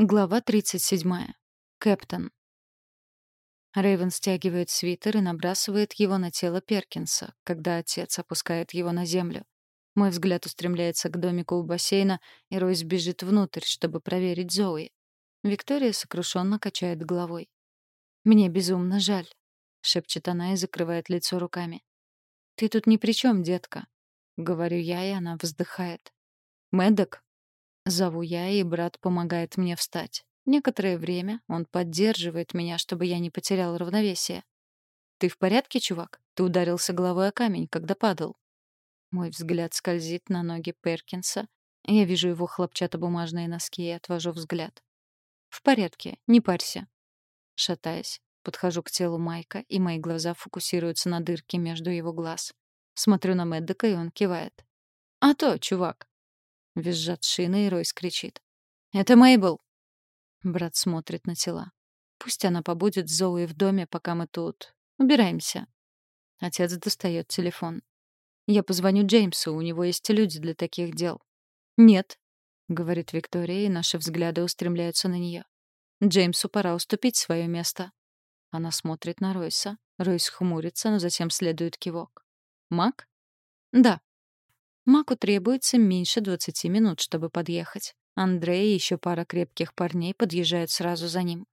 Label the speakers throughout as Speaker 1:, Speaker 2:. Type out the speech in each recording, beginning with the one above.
Speaker 1: Глава 37. Кэптон. Рэйвен стягивает свитер и набрасывает его на тело Перкинса, когда отец опускает его на землю. Мой взгляд устремляется к домику у бассейна, и Ройс бежит внутрь, чтобы проверить Зои. Виктория сокрушенно качает головой. «Мне безумно жаль», — шепчет она и закрывает лицо руками. «Ты тут ни при чем, детка», — говорю я, и она вздыхает. «Мэддок?» Зову я, и брат помогает мне встать. Некоторое время он поддерживает меня, чтобы я не потерял равновесие. «Ты в порядке, чувак? Ты ударился головой о камень, когда падал». Мой взгляд скользит на ноги Перкинса. Я вижу его хлопчатобумажные носки и отвожу взгляд. «В порядке, не парься». Шатаясь, подхожу к телу Майка, и мои глаза фокусируются на дырке между его глаз. Смотрю на Мэддека, и он кивает. «А то, чувак, Визжат шины, и Ройс кричит. «Это Мейбл!» Брат смотрит на тела. «Пусть она побудет Зоуи в доме, пока мы тут. Убираемся». Отец достает телефон. «Я позвоню Джеймсу, у него есть люди для таких дел». «Нет», — говорит Виктория, и наши взгляды устремляются на нее. «Джеймсу пора уступить свое место». Она смотрит на Ройса. Ройс хмурится, но затем следует кивок. «Мак?» «Да», Маку требуется меньше 20 минут, чтобы подъехать. Андрей и еще пара крепких парней подъезжают сразу за ним.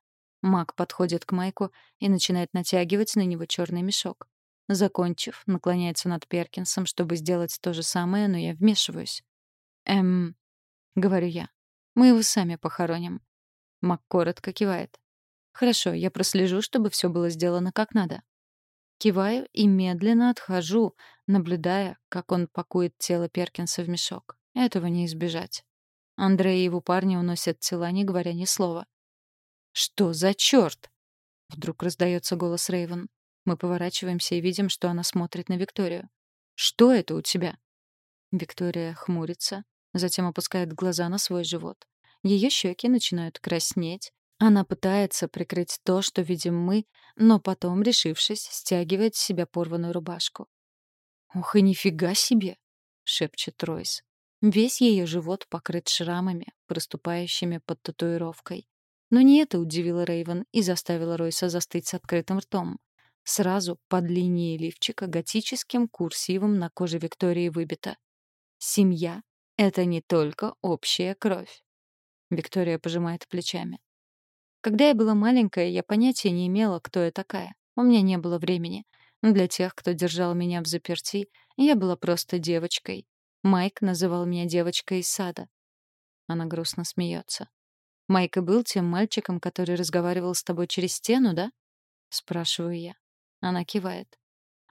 Speaker 1: Мак подходит к Майку и начинает натягивать на него черный мешок. Закончив, наклоняется над Перкинсом, чтобы сделать то же самое, но я вмешиваюсь. «Эм...» — говорю я. «Мы его сами похороним». Мак коротко кивает. «Хорошо, я прослежу, чтобы все было сделано как надо». Киваю и медленно отхожу, наблюдая, как он пакует тело Перкинса в мешок. Этого не избежать. Андрей и его парни уносят тела, не говоря ни слова. «Что за черт?» Вдруг раздается голос Рейвен. Мы поворачиваемся и видим, что она смотрит на Викторию. «Что это у тебя?» Виктория хмурится, затем опускает глаза на свой живот. Ее щеки начинают краснеть, она пытается прикрыть то, что видим мы, но потом, решившись, стягивает с себя порванную рубашку. «Ух и нифига себе!» — шепчет Ройс. Весь ее живот покрыт шрамами, проступающими под татуировкой. Но не это удивило Рейвен и заставило Ройса застыть с открытым ртом. Сразу под линией лифчика готическим курсивом на коже Виктории выбито. «Семья — это не только общая кровь». Виктория пожимает плечами. Когда я была маленькая, я понятия не имела, кто я такая. У меня не было времени. Для тех, кто держал меня в заперти, я была просто девочкой. Майк называл меня девочкой из сада. Она грустно смеется. Майк и был тем мальчиком, который разговаривал с тобой через стену, да? Спрашиваю я. Она кивает.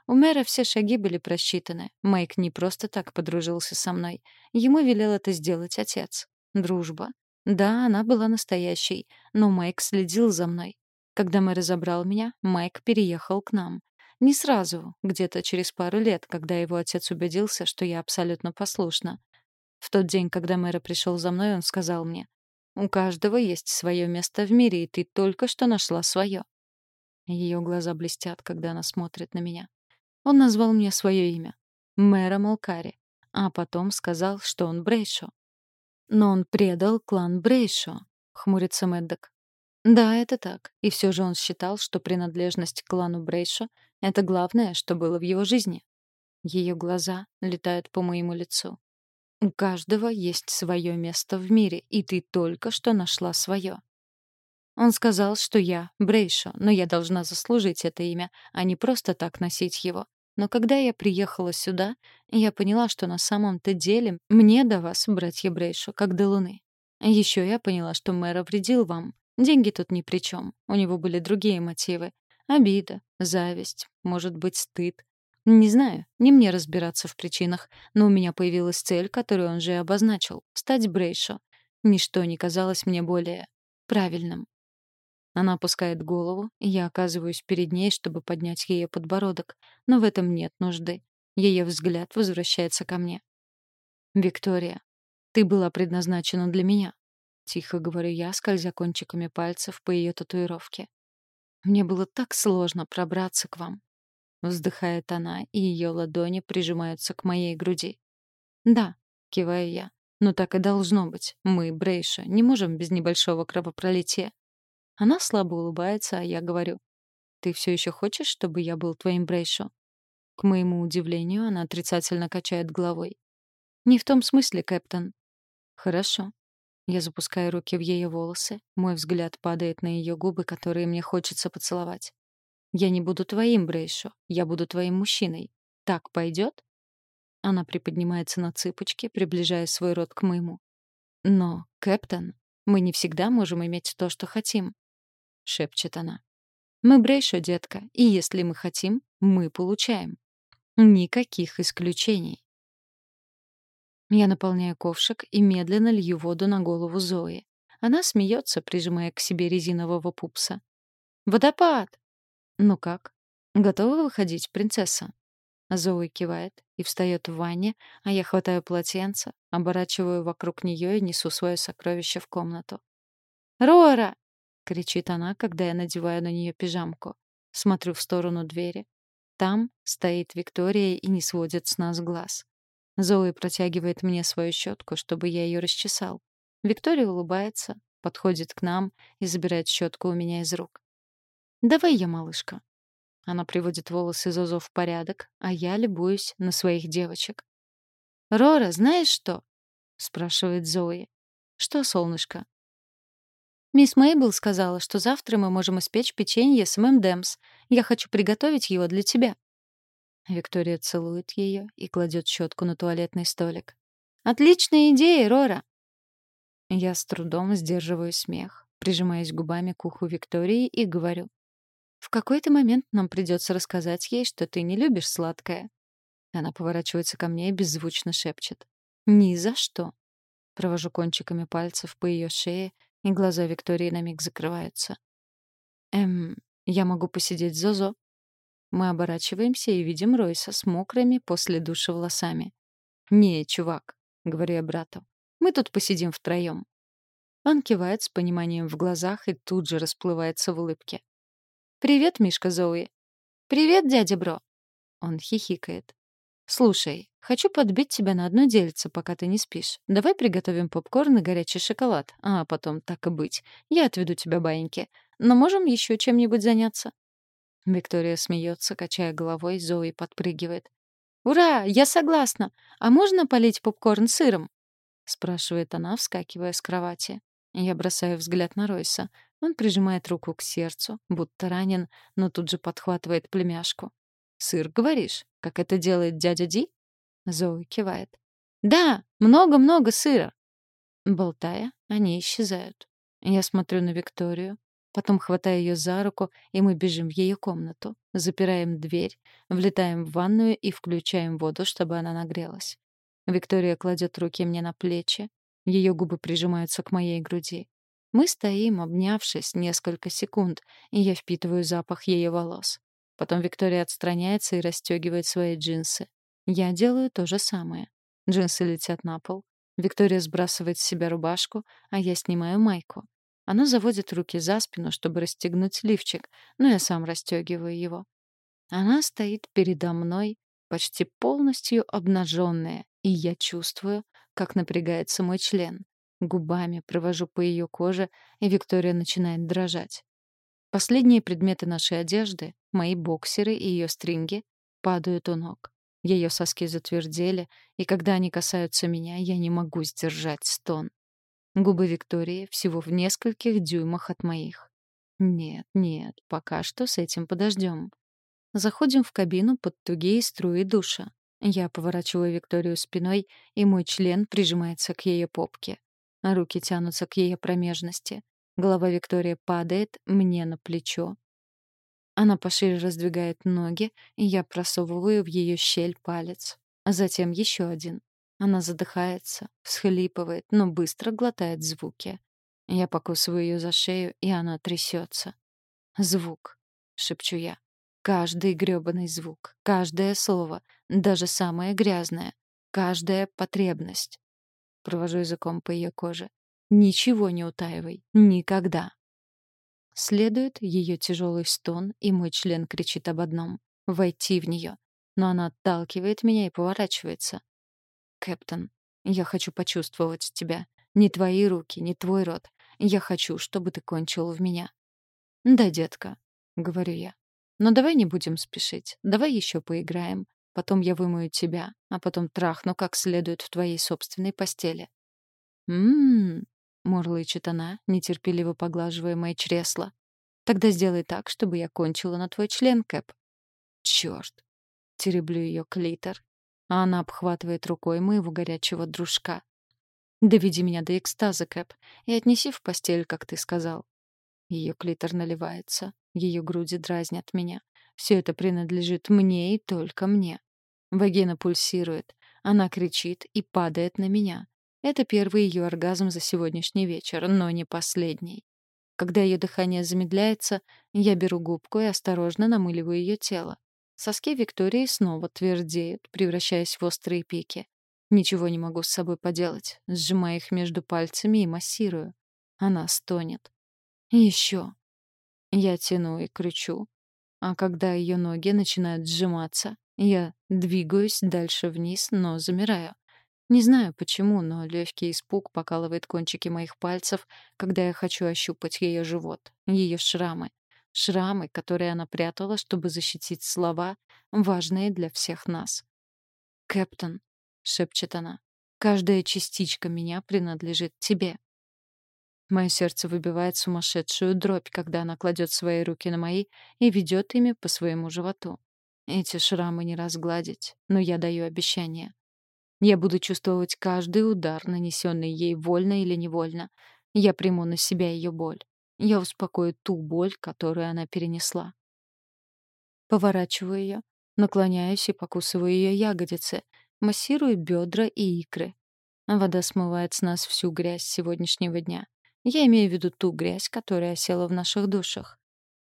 Speaker 1: У мэра все шаги были просчитаны. Майк не просто так подружился со мной. Ему велел это сделать отец. Дружба. Да, она была настоящей, но Майк следил за мной. Когда мэр разобрал меня, Майк переехал к нам. Не сразу, где-то через пару лет, когда его отец убедился, что я абсолютно послушна. В тот день, когда мэр пришел за мной, он сказал мне, «У каждого есть свое место в мире, и ты только что нашла свое». Ее глаза блестят, когда она смотрит на меня. Он назвал мне свое имя — Мэра Малкари, а потом сказал, что он Брейшо. Но он предал клан Брейшо, хмурится Мэддок. Да, это так. И все же он считал, что принадлежность к клану Брейшо — это главное, что было в его жизни. Ее глаза летают по моему лицу. У каждого есть свое место в мире, и ты только что нашла свое. Он сказал, что я Брейшо, но я должна заслужить это имя, а не просто так носить его. Но когда я приехала сюда, я поняла, что на самом-то деле мне до вас, братья Брейшо, как до луны. Еще я поняла, что мэр вредил вам. Деньги тут ни при чем. У него были другие мотивы. Обида, зависть, может быть, стыд. Не знаю, не мне разбираться в причинах, но у меня появилась цель, которую он же обозначил — стать Брейшо. Ничто не казалось мне более правильным. Она опускает голову, и я оказываюсь перед ней, чтобы поднять ее подбородок. Но в этом нет нужды. Ее взгляд возвращается ко мне. «Виктория, ты была предназначена для меня», — тихо говорю я, скользя кончиками пальцев по ее татуировке. «Мне было так сложно пробраться к вам», — вздыхает она, и ее ладони прижимаются к моей груди. «Да», — киваю я, Но так и должно быть. Мы, Брейша, не можем без небольшого кровопролития. Она слабо улыбается, а я говорю. Ты все еще хочешь, чтобы я был твоим Брейшо? К моему удивлению, она отрицательно качает головой. Не в том смысле, капитан. Хорошо. Я запускаю руки в ее волосы, мой взгляд падает на ее губы, которые мне хочется поцеловать. Я не буду твоим, Брейшо, я буду твоим мужчиной. Так пойдет? Она приподнимается на цыпочки, приближая свой рот к моему. Но, капитан, мы не всегда можем иметь то, что хотим, шепчет она. Мы Брейшо, детка, и если мы хотим, мы получаем. Никаких исключений. Я наполняю ковшик и медленно лью воду на голову Зои. Она смеется, прижимая к себе резинового пупса. «Водопад!» «Ну как? Готова выходить, принцесса?» Зои кивает и встает в ванне, а я хватаю полотенце, оборачиваю вокруг нее и несу свое сокровище в комнату. «Рора!» — кричит она, когда я надеваю на нее пижамку. Смотрю в сторону двери. Там стоит Виктория и не сводит с нас глаз. Зои протягивает мне свою щетку, чтобы я ее расчесал. Виктория улыбается, подходит к нам и забирает щетку у меня из рук. «Давай я, малышка». Она приводит волосы Зозо в порядок, а я любуюсь на своих девочек. «Рора, знаешь что?» — спрашивает Зои. «Что, солнышко?» «Мисс Мейбл сказала, что завтра мы можем испечь печенье с ММДэмс. Я хочу приготовить его для тебя». Виктория целует ее и кладет щетку на туалетный столик. «Отличная идея, Рора!» Я с трудом сдерживаю смех, прижимаясь губами к уху Виктории и говорю. «В какой-то момент нам придется рассказать ей, что ты не любишь сладкое». Она поворачивается ко мне и беззвучно шепчет. «Ни за что!» Провожу кончиками пальцев по ее шее, и глаза Виктории на миг закрываются. «Эм, я могу посидеть Зозо?» Мы оборачиваемся и видим Ройса с мокрыми после душа волосами. «Не, чувак», — говорю я брату, — «мы тут посидим втроем». Он кивает с пониманием в глазах и тут же расплывается в улыбке. «Привет, Мишка Зоуи». «Привет, дядя Бро». Он хихикает. «Слушай, хочу подбить тебя на одно дельце, пока ты не спишь. Давай приготовим попкорн и горячий шоколад, а потом, так и быть, я отведу тебя баиньки. Но можем еще чем-нибудь заняться?» Виктория смеется, качая головой, Зои подпрыгивает. «Ура! Я согласна! А можно полить попкорн сыром?» — спрашивает она, вскакивая с кровати. Я бросаю взгляд на Ройса. Он прижимает руку к сердцу, будто ранен, но тут же подхватывает племяшку. «Сыр, говоришь? Как это делает дядя Ди?» Зои кивает. «Да, много-много сыра!» Болтая, они исчезают. Я смотрю на Викторию, Потом хватаю ее за руку, и мы бежим в ее комнату. Запираем дверь, влетаем в ванную и включаем воду, чтобы она нагрелась. Виктория кладет руки мне на плечи. Ее губы прижимаются к моей груди. Мы стоим, обнявшись, несколько секунд, и я впитываю запах ее волос. Потом Виктория отстраняется и расстегивает свои джинсы. Я делаю то же самое. Джинсы летят на пол. Виктория сбрасывает с себя рубашку, а я снимаю майку. Она заводит руки за спину, чтобы расстегнуть лифчик, но я сам расстегиваю его. Она стоит передо мной, почти полностью обнаженная, и я чувствую, как напрягается мой член. Губами провожу по ее коже, и Виктория начинает дрожать. Последние предметы нашей одежды, мои боксеры и ее стринги, падают у ног. Ее соски затвердели, и когда они касаются меня, я не могу сдержать стон. Губы Виктории всего в нескольких дюймах от моих. Нет, нет, пока что с этим подождем. Заходим в кабину под тугие струи душа. Я поворачиваю Викторию спиной, и мой член прижимается к ее попке. Руки тянутся к ее промежности. Голова Виктории падает мне на плечо. Она пошире раздвигает ноги, и я просовываю в ее щель палец. Затем еще один. Она задыхается, всхлипывает, но быстро глотает звуки. Я покусываю ее за шею, и она трясется. «Звук», — шепчу я. «Каждый грёбаный звук, каждое слово, даже самое грязное, каждая потребность». Провожу языком по ее коже. «Ничего не утаивай. Никогда». Следует ее тяжелый стон, и мой член кричит об одном — войти в нее. Но она отталкивает меня и поворачивается. Кэптон. Я хочу почувствовать тебя. Не твои руки, не твой рот. Я хочу, чтобы ты кончил в меня. Да, детка, говорю я. Но давай не будем спешить. Давай еще поиграем. Потом я вымою тебя, а потом трахну как следует в твоей собственной постели. Мм, мурлычет она, нетерпеливо поглаживая мои чресла. Тогда сделай так, чтобы я кончила на твой член, Кэп. Черт. Тереблю ее клитор, а она обхватывает рукой моего горячего дружка. Доведи меня до экстаза, Кэп, и отнеси в постель, как ты сказал. Ее клитор наливается, ее груди дразнят меня. Все это принадлежит мне и только мне. Вагина пульсирует, она кричит и падает на меня. Это первый ее оргазм за сегодняшний вечер, но не последний. Когда ее дыхание замедляется, я беру губку и осторожно намыливаю ее тело. Соски Виктории снова твердеют, превращаясь в острые пики. Ничего не могу с собой поделать. Сжимаю их между пальцами и массирую. Она стонет. Еще. Я тяну и кричу. А когда ее ноги начинают сжиматься, я двигаюсь дальше вниз, но замираю. Не знаю почему, но легкий испуг покалывает кончики моих пальцев, когда я хочу ощупать ее живот, ее шрамы. Шрамы, которые она прятала, чтобы защитить слова, важные для всех нас. «Кэптон», — шепчет она. «Каждая частичка меня принадлежит тебе». Мое сердце выбивает сумасшедшую дробь, когда она кладет свои руки на мои и ведет ими по своему животу. Эти шрамы не разгладить, но я даю обещание. Я буду чувствовать каждый удар, нанесенный ей вольно или невольно. Я приму на себя ее боль. Я успокою ту боль, которую она перенесла. Поворачиваю ее, наклоняюсь и покусываю ее ягодицы, массирую бедра и икры. Вода смывает с нас всю грязь сегодняшнего дня. Я имею в виду ту грязь, которая осела в наших душах.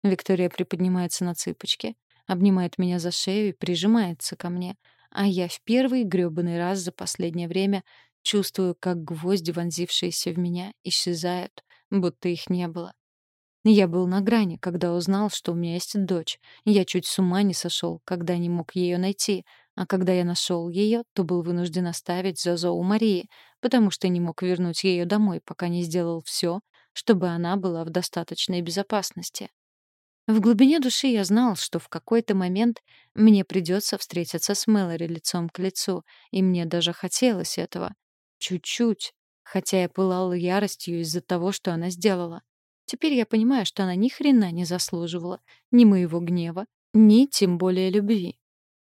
Speaker 1: Виктория приподнимается на цыпочки, обнимает меня за шею и прижимается ко мне, а я в первый грёбаный раз за последнее время чувствую, как гвозди, вонзившиеся в меня, исчезают, будто их не было. Я был на грани, когда узнал, что у меня есть дочь. Я чуть с ума не сошел, когда не мог ее найти, а когда я нашел ее, то был вынужден оставить Зозо у Марии, потому что не мог вернуть ее домой, пока не сделал все, чтобы она была в достаточной безопасности. В глубине души я знал, что в какой-то момент мне придется встретиться с Мэлори лицом к лицу, и мне даже хотелось этого. Чуть-чуть, хотя я пылал яростью из-за того, что она сделала. Теперь я понимаю, что она ни хрена не заслуживала ни моего гнева, ни тем более любви.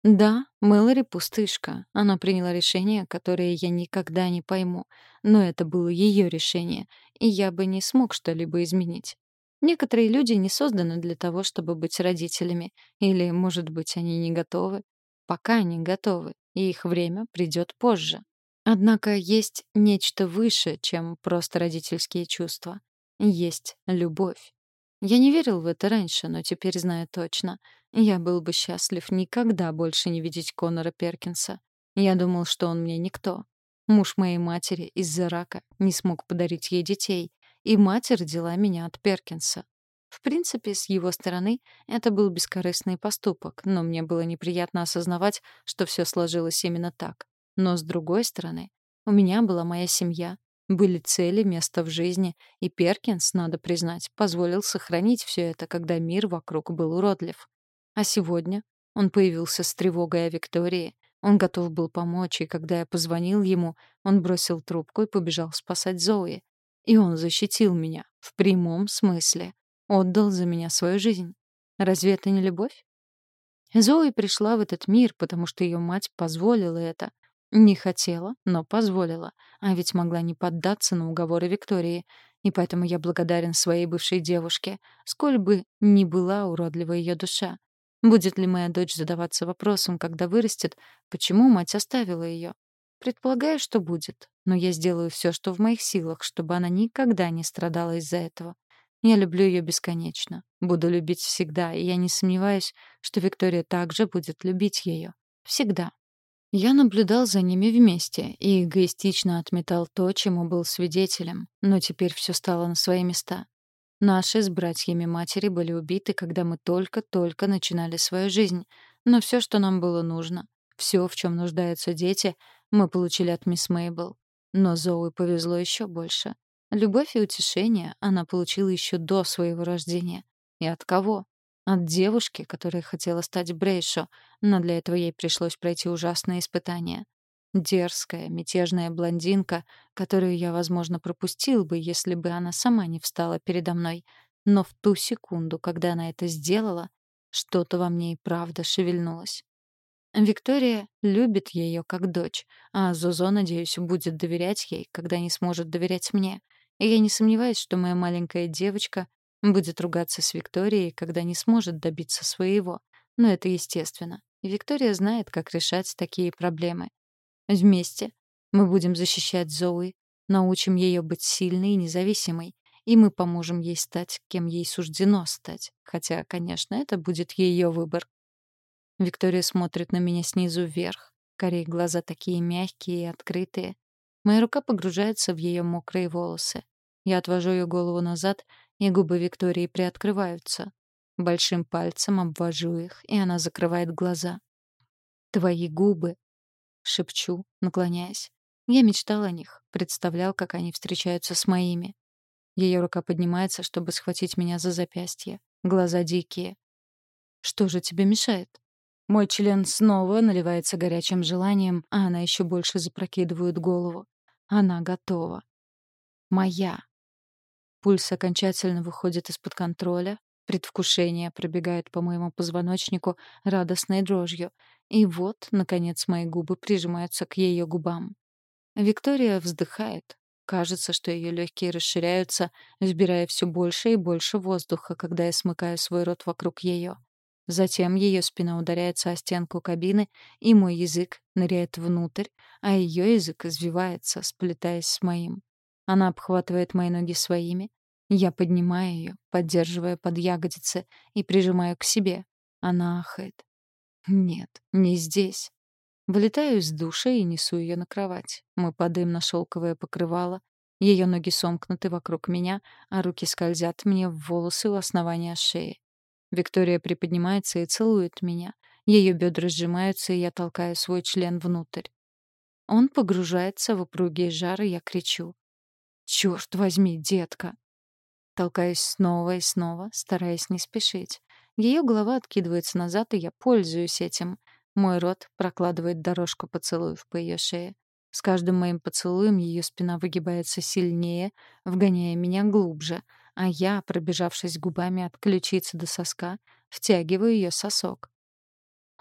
Speaker 1: Да, Мэлори пустышка. Она приняла решение, которое я никогда не пойму. Но это было ее решение, и я бы не смог что-либо изменить. Некоторые люди не созданы для того, чтобы быть родителями. Или, может быть, они не готовы. Пока не готовы, и их время придет позже. Однако есть нечто выше, чем просто родительские чувства. Есть любовь. Я не верил в это раньше, но теперь знаю точно. Я был бы счастлив никогда больше не видеть Конора Перкинса. Я думал, что он мне никто. Муж моей матери из-за рака не смог подарить ей детей, и мать родила меня от Перкинса. В принципе, с его стороны это был бескорыстный поступок, но мне было неприятно осознавать, что все сложилось именно так. Но с другой стороны, у меня была моя семья, были цели, место в жизни, и Перкинс, надо признать, позволил сохранить все это, когда мир вокруг был уродлив. А сегодня он появился с тревогой о Виктории. Он готов был помочь, и когда я позвонил ему, он бросил трубку и побежал спасать Зои. И он защитил меня, в прямом смысле. Отдал за меня свою жизнь. Разве это не любовь? Зои пришла в этот мир, потому что ее мать позволила это. Не хотела, но позволила. А ведь могла не поддаться на уговоры Виктории. И поэтому я благодарен своей бывшей девушке, сколь бы ни была уродлива ее душа. Будет ли моя дочь задаваться вопросом, когда вырастет, почему мать оставила ее? Предполагаю, что будет, но я сделаю все, что в моих силах, чтобы она никогда не страдала из-за этого. Я люблю ее бесконечно, буду любить всегда, и я не сомневаюсь, что Виктория также будет любить ее. Всегда. Я наблюдал за ними вместе и эгоистично отметал то, чему был свидетелем, но теперь все стало на свои места. Наши с братьями матери были убиты, когда мы только-только начинали свою жизнь. Но все, что нам было нужно, все, в чем нуждаются дети, мы получили от мисс Мейбл. Но Зоуи повезло еще больше. Любовь и утешение она получила еще до своего рождения. И от кого? От девушки, которая хотела стать Брейшо, но для этого ей пришлось пройти ужасные испытания. Дерзкая, мятежная блондинка, которую я, возможно, пропустил бы, если бы она сама не встала передо мной. Но в ту секунду, когда она это сделала, что-то во мне и правда шевельнулось. Виктория любит ее как дочь, а Зозо, надеюсь, будет доверять ей, когда не сможет доверять мне. И я не сомневаюсь, что моя маленькая девочка будет ругаться с Викторией, когда не сможет добиться своего. Но это естественно. Виктория знает, как решать такие проблемы. Вместе мы будем защищать Зои, научим ее быть сильной и независимой, и мы поможем ей стать, кем ей суждено стать. Хотя, конечно, это будет ее выбор. Виктория смотрит на меня снизу вверх. Корей глаза такие мягкие и открытые. Моя рука погружается в ее мокрые волосы. Я отвожу ее голову назад, и губы Виктории приоткрываются. Большим пальцем обвожу их, и она закрывает глаза. «Твои губы!» — шепчу, наклоняясь. Я мечтал о них, представлял, как они встречаются с моими. Ее рука поднимается, чтобы схватить меня за запястье. Глаза дикие. «Что же тебе мешает?» Мой член снова наливается горячим желанием, а она еще больше запрокидывает голову. Она готова. Моя. Пульс окончательно выходит из-под контроля, предвкушение пробегает по моему позвоночнику радостной дрожью, и вот, наконец, мои губы прижимаются к ее губам. Виктория вздыхает. Кажется, что ее легкие расширяются, сбирая все больше и больше воздуха, когда я смыкаю свой рот вокруг ее. Затем ее спина ударяется о стенку кабины, и мой язык ныряет внутрь, а ее язык извивается, сплетаясь с моим. Она обхватывает мои ноги своими. Я поднимаю ее, поддерживая под ягодицы, и прижимаю к себе. Она ахает. Нет, не здесь. Вылетаю из душа и несу ее на кровать. Мы падаем на шелковое покрывало. Ее ноги сомкнуты вокруг меня, а руки скользят мне в волосы у основания шеи. Виктория приподнимается и целует меня. Ее бедра сжимаются, и я толкаю свой член внутрь. Он погружается в упругие жары, я кричу. «Чёрт возьми, детка!» Толкаюсь снова и снова, стараясь не спешить. Ее голова откидывается назад, и я пользуюсь этим. Мой рот прокладывает дорожку поцелуев по ее шее. С каждым моим поцелуем ее спина выгибается сильнее, вгоняя меня глубже, а я, пробежавшись губами от ключицы до соска, втягиваю ее сосок.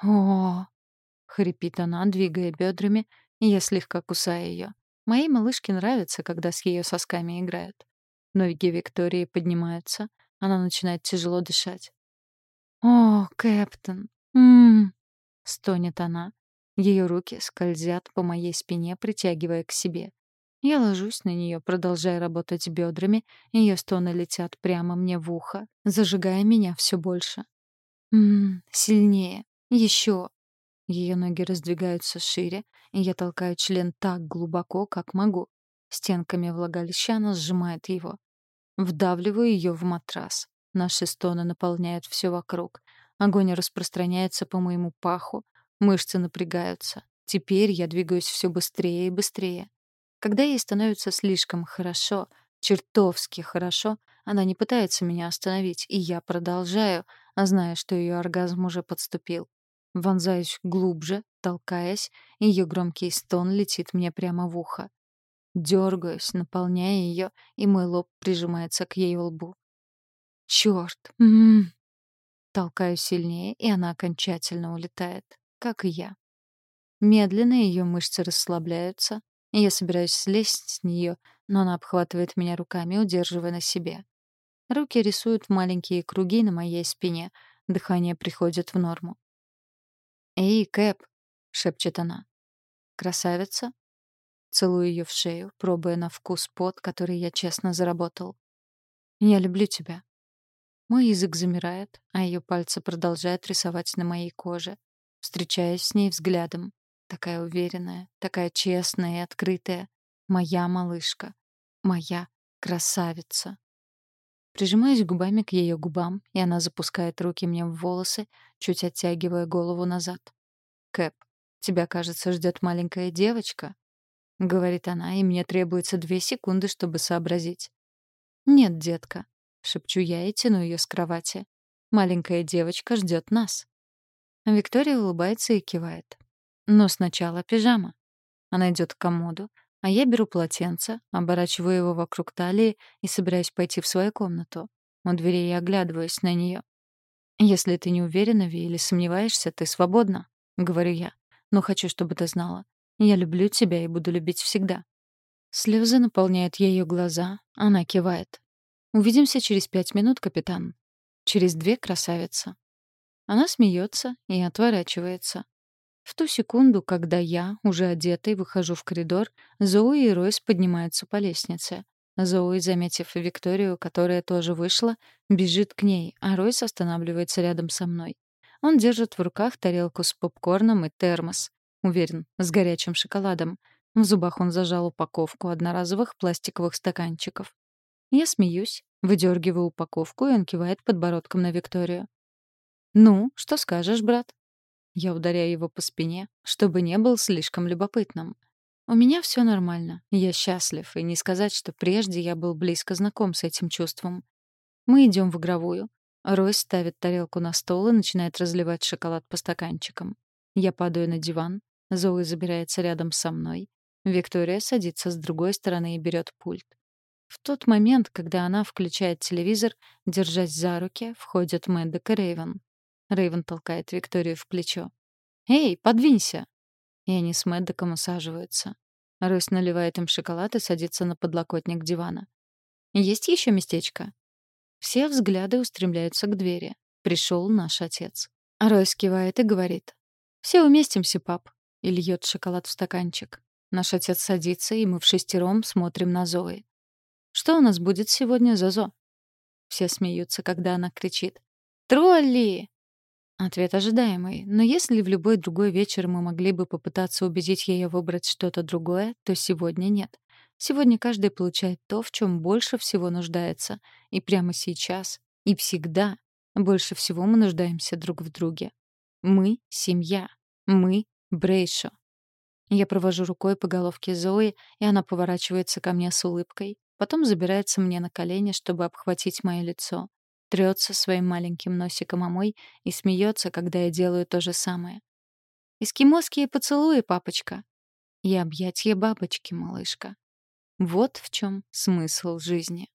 Speaker 1: О, хрипит она, двигая бедрами, и я слегка кусаю ее. Моей малышке нравится, когда с ее сосками играют. Ноги Виктории поднимаются, она начинает тяжело дышать. «О, Кэптон! Ммм!» — стонет она. Ее руки скользят по моей спине, притягивая к себе. Я ложусь на нее, продолжая работать бедрами, ее стоны летят прямо мне в ухо, зажигая меня все больше. Ммм, сильнее. Еще. Ее ноги раздвигаются шире, и я толкаю член так глубоко, как могу. Стенками влагалища она сжимает его. Вдавливаю ее в матрас. Наши стоны наполняют все вокруг. Огонь распространяется по моему паху, мышцы напрягаются. Теперь я двигаюсь все быстрее и быстрее. Когда ей становится слишком хорошо, чертовски хорошо, она не пытается меня остановить, и я продолжаю, а зная, что ее оргазм уже подступил. Вонзаюсь глубже, толкаясь, и ее громкий стон летит мне прямо в ухо. Дергаюсь, наполняя ее, и мой лоб прижимается к ее лбу. Черт! Толкаю сильнее, и она окончательно улетает, как и я. Медленно ее мышцы расслабляются, я собираюсь слезть с нее, но она обхватывает меня руками, удерживая на себе. Руки рисуют маленькие круги на моей спине, дыхание приходит в норму. «Эй, Кэп!» — шепчет она. «Красавица?» Целую ее в шею, пробуя на вкус пот, который я честно заработал. «Я люблю тебя». Мой язык замирает, а ее пальцы продолжают рисовать на моей коже. Встречаюсь с ней взглядом. Такая уверенная, такая честная и открытая. Моя малышка. Моя красавица. Прижимаюсь губами к ее губам, и она запускает руки мне в волосы, чуть оттягивая голову назад. «Кэп, Тебя, кажется, ждет маленькая девочка», — говорит она, и мне требуется две секунды, чтобы сообразить. «Нет, детка», — шепчу я и тяну ее с кровати. «Маленькая девочка ждет нас». Виктория улыбается и кивает. Но сначала пижама. Она идет к комоду, а я беру полотенце, оборачиваю его вокруг талии и собираюсь пойти в свою комнату. У двери я оглядываюсь на нее. «Если ты не уверена, Ви, или сомневаешься, ты свободна», — говорю я. «Но хочу, чтобы ты знала. Я люблю тебя и буду любить всегда». Слезы наполняют ее глаза, она кивает. «Увидимся через пять минут, капитан». «Через две, красавица». Она смеется и отворачивается. В ту секунду, когда я, уже одетый, выхожу в коридор, Зоуи и Ройс поднимаются по лестнице. Зоуи, заметив Викторию, которая тоже вышла, бежит к ней, а Ройс останавливается рядом со мной. Он держит в руках тарелку с попкорном и термос. Уверен, с горячим шоколадом. В зубах он зажал упаковку одноразовых пластиковых стаканчиков. Я смеюсь, выдергиваю упаковку, и он кивает подбородком на Викторию. «Ну, что скажешь, брат?» Я ударяю его по спине, чтобы не был слишком любопытным. У меня все нормально, я счастлив, и не сказать, что прежде я был близко знаком с этим чувством. Мы идем в игровую. Ройс ставит тарелку на стол и начинает разливать шоколад по стаканчикам. Я падаю на диван, Зои забирается рядом со мной. Виктория садится с другой стороны и берет пульт. В тот момент, когда она включает телевизор, держась за руки, входят Мэддок и Рейвен. Рейвен толкает Викторию в плечо. «Эй, подвинься!» И они с Мэддоком усаживаются. Ройс наливает им шоколад и садится на подлокотник дивана. «Есть еще местечко?» Все взгляды устремляются к двери. Пришел наш отец. Ройс кивает и говорит. «Все уместимся, пап», и льет шоколад в стаканчик. Наш отец садится, и мы в шестером смотрим на Зои. «Что у нас будет сегодня, Зозо?» Все смеются, когда она кричит. «Тролли!» Ответ ожидаемый, но если в любой другой вечер мы могли бы попытаться убедить ее выбрать что-то другое, то сегодня нет. Сегодня каждый получает то, в чем больше всего нуждается. И прямо сейчас, и всегда больше всего мы нуждаемся друг в друге. Мы — семья. Мы — Брейшо. Я провожу рукой по головке Зои, и она поворачивается ко мне с улыбкой. Потом забирается мне на колени, чтобы обхватить мое лицо трется своим маленьким носиком о мой и смеется, когда я делаю то же самое. «Эскимосские поцелуи, папочка!» И объятье бабочки, малышка. Вот в чем смысл жизни.